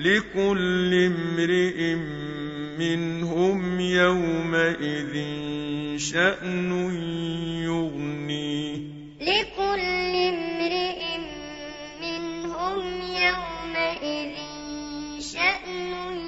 لِكُلِّ امْرِئٍ مِّنْهُمْ يَوْمَئِذٍ شَأْنٌ يُغْنِيهِ. لِكُلِّ امْرِئٍ مِّنْهُمْ يَوْمَئِذٍ شَأْنٌ